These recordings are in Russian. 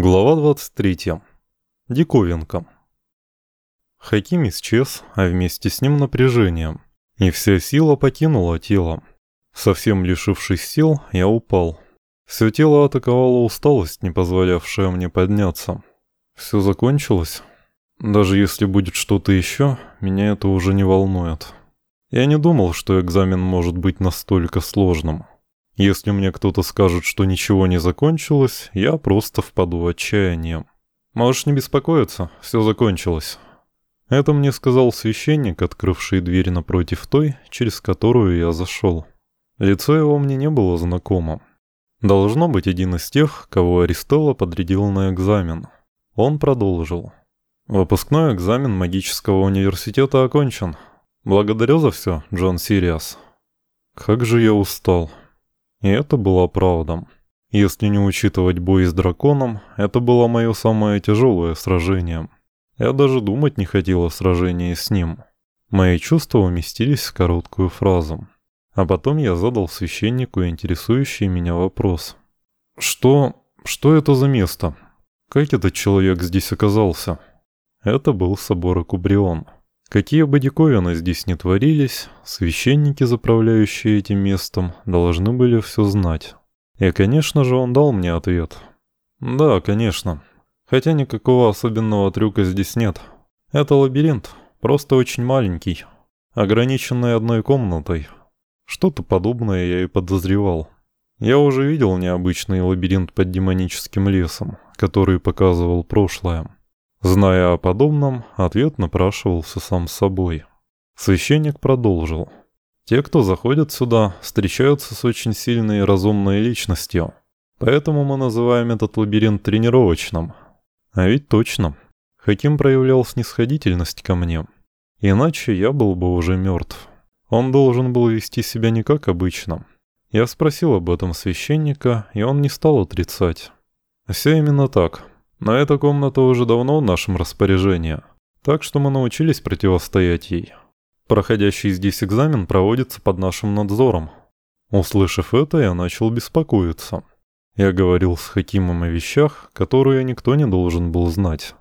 Глава 23. Диковинка. Хаким исчез, а вместе с ним напряжение. И вся сила покинула тело. Совсем лишившись сил, я упал. Все тело атаковала усталость, не позволявшая мне подняться. Все закончилось. Даже если будет что-то еще, меня это уже не волнует. Я не думал, что экзамен может быть настолько сложным. Если мне кто-то скажет, что ничего не закончилось, я просто впаду в отчаяние. Можешь не беспокоиться, все закончилось. Это мне сказал священник, открывший дверь напротив той, через которую я зашел. Лицо его мне не было знакомо. Должно быть один из тех, кого Аристелла подрядил на экзамен. Он продолжил. Выпускной экзамен магического университета окончен. Благодарю за все, Джон Сириас. Как же я устал. И это было правда. Если не учитывать бой с драконом, это было мое самое тяжелое сражение. Я даже думать не хотел о сражении с ним. Мои чувства уместились в короткую фразу. А потом я задал священнику интересующий меня вопрос. «Что... что это за место? Как этот человек здесь оказался?» Это был собор Акубрион. Какие бы диковины здесь ни творились, священники, заправляющие этим местом, должны были все знать. И, конечно же, он дал мне ответ. Да, конечно. Хотя никакого особенного трюка здесь нет. Это лабиринт, просто очень маленький, ограниченный одной комнатой. Что-то подобное я и подозревал. Я уже видел необычный лабиринт под демоническим лесом, который показывал прошлое. Зная о подобном, ответ напрашивался сам собой. Священник продолжил. Те, кто заходят сюда, встречаются с очень сильной и разумной личностью. Поэтому мы называем этот лабиринт тренировочным. А ведь точно. Хаким проявлял снисходительность ко мне. Иначе я был бы уже мертв. Он должен был вести себя не как обычно. Я спросил об этом священника, и он не стал отрицать. Все именно так. Но эта комната уже давно в нашем распоряжении, так что мы научились противостоять ей. Проходящий здесь экзамен проводится под нашим надзором. Услышав это, я начал беспокоиться. Я говорил с Хакимом о вещах, которые никто не должен был знать.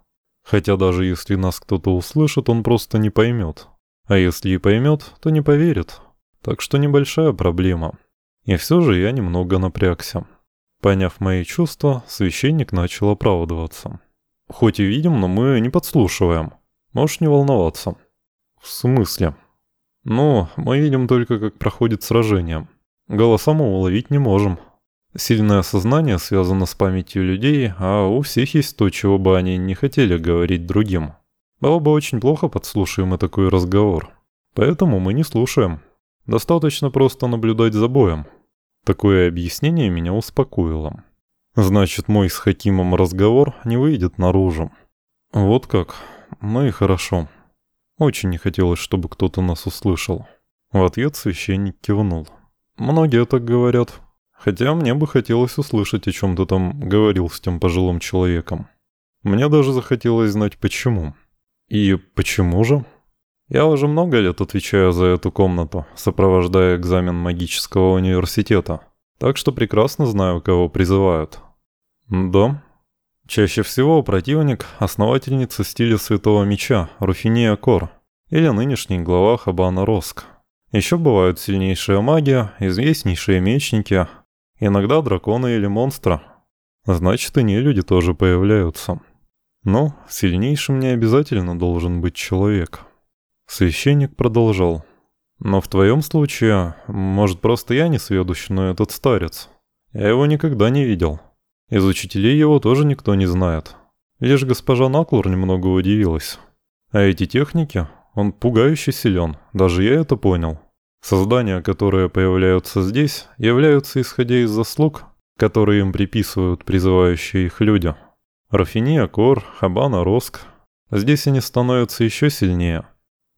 Хотя даже если нас кто-то услышит, он просто не поймет. А если и поймет, то не поверит. Так что небольшая проблема. И все же я немного напрягся. Поняв мои чувства, священник начал оправдываться. «Хоть и видим, но мы не подслушиваем. Можешь не волноваться». «В смысле?» «Ну, мы видим только, как проходит сражение. Голоса мы уловить не можем. Сильное сознание связано с памятью людей, а у всех есть то, чего бы они не хотели говорить другим. Было бы очень плохо, подслушаем мы такой разговор. Поэтому мы не слушаем. Достаточно просто наблюдать за боем». Такое объяснение меня успокоило. Значит, мой с Хакимом разговор не выйдет наружу. Вот как. Ну и хорошо. Очень не хотелось, чтобы кто-то нас услышал. В ответ священник кивнул. Многие так говорят. Хотя мне бы хотелось услышать, о чем ты там говорил с тем пожилым человеком. Мне даже захотелось знать, почему. И почему же? Я уже много лет отвечаю за эту комнату, сопровождая экзамен магического университета. Так что прекрасно знаю, кого призывают. Да. Чаще всего противник – основательница стиля Святого Меча, Руфиния Кор, или нынешний глава Хабана Роск. Еще бывают сильнейшие маги, известнейшие мечники, иногда драконы или монстры. Значит, и не люди тоже появляются. Но сильнейшим не обязательно должен быть человек. Священник продолжал. «Но в твоем случае, может, просто я не сведущ, но этот старец. Я его никогда не видел. Из учителей его тоже никто не знает. Лишь госпожа Наклур немного удивилась. А эти техники, он пугающе силен, даже я это понял. Создания, которые появляются здесь, являются исходя из заслуг, которые им приписывают призывающие их люди. Рафиния, Кор, Хабана, Роск. Здесь они становятся еще сильнее».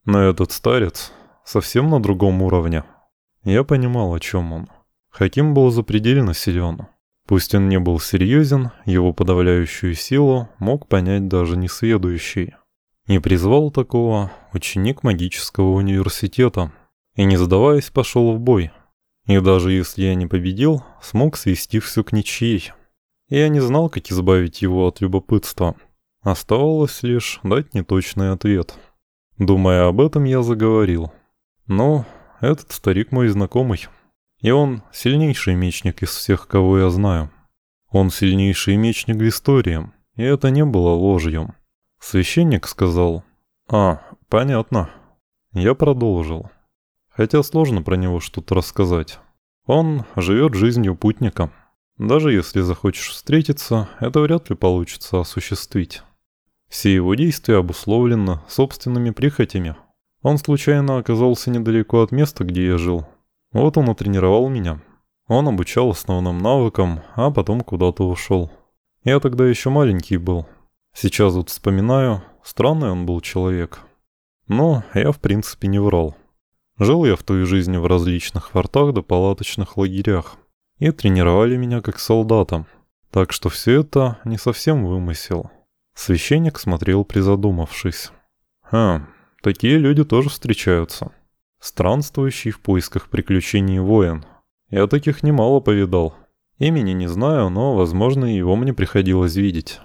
Но этот старец совсем на другом уровне. Я понимал, о чем он. Хаким был запредельно силен. Пусть он не был серьезен, его подавляющую силу мог понять даже несведущий. Не призвал такого ученик магического университета и, не задаваясь, пошел в бой. И даже если я не победил, смог свести все к ничьей. Я не знал, как избавить его от любопытства. Оставалось лишь дать неточный ответ. Думая об этом, я заговорил. «Ну, этот старик мой знакомый. И он сильнейший мечник из всех, кого я знаю. Он сильнейший мечник в истории, и это не было ложью. Священник сказал, «А, понятно». Я продолжил. Хотя сложно про него что-то рассказать. Он живет жизнью путника. Даже если захочешь встретиться, это вряд ли получится осуществить. Все его действия обусловлены собственными прихотями. Он случайно оказался недалеко от места, где я жил. Вот он и тренировал меня. Он обучал основным навыкам, а потом куда-то ушел. Я тогда еще маленький был. Сейчас вот вспоминаю, странный он был человек. Но я в принципе не врал. Жил я в той жизни в различных фортах да палаточных лагерях. И тренировали меня как солдата. Так что все это не совсем вымысел. Священник смотрел призадумавшись. «А, такие люди тоже встречаются. Странствующий в поисках приключений воин. Я таких немало повидал. Имени не знаю, но, возможно, его мне приходилось видеть.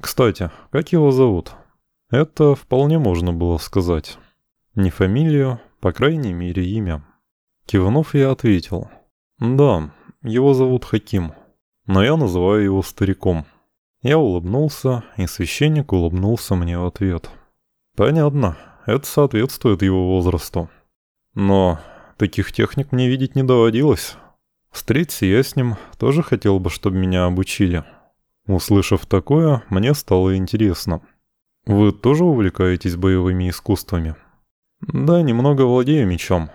Кстати, как его зовут?» Это вполне можно было сказать. Не фамилию, по крайней мере, имя. Кивнув, я ответил. «Да, его зовут Хаким, но я называю его стариком». Я улыбнулся, и священник улыбнулся мне в ответ. «Понятно, это соответствует его возрасту. Но таких техник мне видеть не доводилось. Встретиться я с ним тоже хотел бы, чтобы меня обучили». Услышав такое, мне стало интересно. «Вы тоже увлекаетесь боевыми искусствами?» Да, немного владею мечом.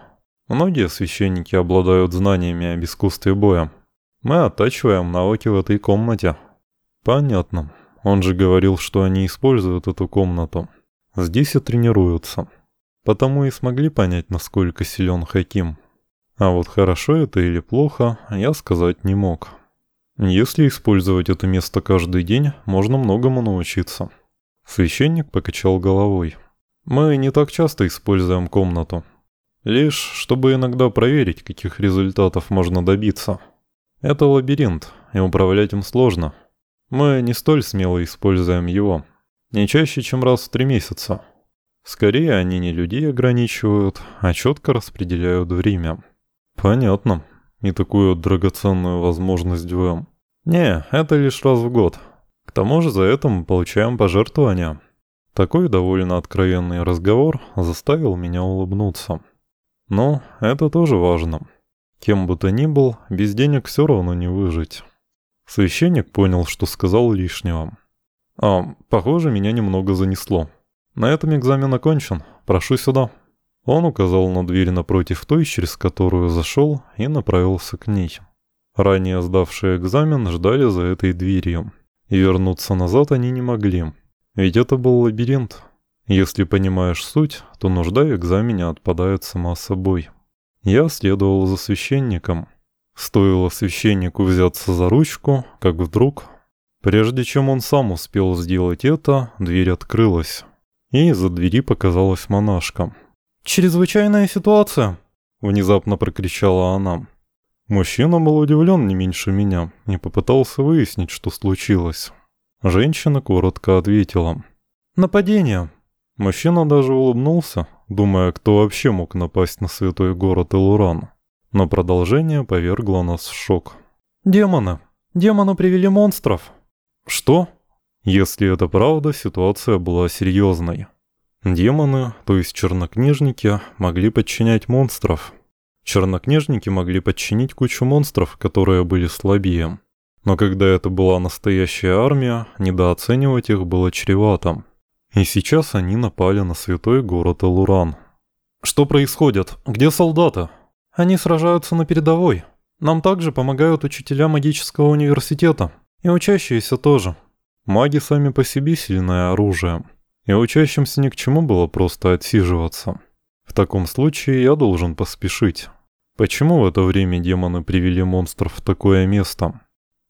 Многие священники обладают знаниями об искусстве боя. Мы оттачиваем навыки в этой комнате. Понятно. Он же говорил, что они используют эту комнату. Здесь и тренируются. Потому и смогли понять, насколько силен Хаким. А вот хорошо это или плохо, я сказать не мог. Если использовать это место каждый день, можно многому научиться. Священник покачал головой. Мы не так часто используем комнату. Лишь, чтобы иногда проверить, каких результатов можно добиться. Это лабиринт, и управлять им сложно. Мы не столь смело используем его. Не чаще, чем раз в три месяца. Скорее, они не людей ограничивают, а четко распределяют время. Понятно. И такую драгоценную возможность вдвоем. Не, это лишь раз в год. К тому же за это мы получаем пожертвования. Такой довольно откровенный разговор заставил меня улыбнуться. Но это тоже важно. Кем бы то ни был, без денег все равно не выжить. Священник понял, что сказал лишнего. А, похоже, меня немного занесло. На этом экзамен окончен. Прошу сюда. Он указал на дверь напротив той, через которую зашел, и направился к ней. Ранее сдавшие экзамен ждали за этой дверью. И вернуться назад они не могли. Ведь это был лабиринт. Если понимаешь суть, то нужда в экзамене отпадает сама собой. Я следовал за священником. Стоило священнику взяться за ручку, как вдруг... Прежде чем он сам успел сделать это, дверь открылась. И из-за двери показалась монашка. «Чрезвычайная ситуация!» — внезапно прокричала она. Мужчина был удивлен не меньше меня и попытался выяснить, что случилось. Женщина коротко ответила. «Нападение». Мужчина даже улыбнулся, думая, кто вообще мог напасть на святой город Элуран. Но продолжение повергло нас в шок. «Демоны! Демоны привели монстров!» «Что?» Если это правда, ситуация была серьезной. Демоны, то есть чернокнижники, могли подчинять монстров. Чернокнижники могли подчинить кучу монстров, которые были слабее. Но когда это была настоящая армия, недооценивать их было чревато. И сейчас они напали на святой город Элуран. «Что происходит? Где солдаты?» «Они сражаются на передовой. Нам также помогают учителя магического университета. И учащиеся тоже. Маги сами по себе сильное оружие. И учащимся ни к чему было просто отсиживаться. В таком случае я должен поспешить. Почему в это время демоны привели монстров в такое место?»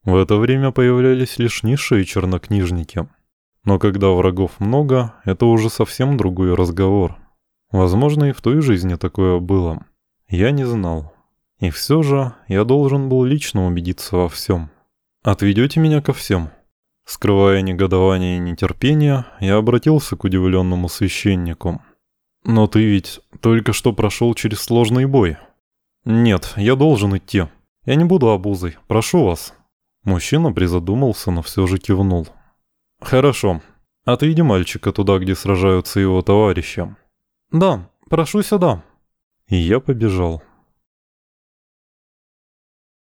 В это время появлялись лишь низшие чернокнижники. Но когда врагов много, это уже совсем другой разговор. Возможно, и в той жизни такое было. Я не знал. И все же я должен был лично убедиться во всем. Отведете меня ко всем?» Скрывая негодование и нетерпение, я обратился к удивленному священнику. «Но ты ведь только что прошел через сложный бой». «Нет, я должен идти. Я не буду обузой. Прошу вас». Мужчина призадумался, но все же кивнул. «Хорошо. Отведи мальчика туда, где сражаются его товарищи». «Да, прошу сюда». И я побежал.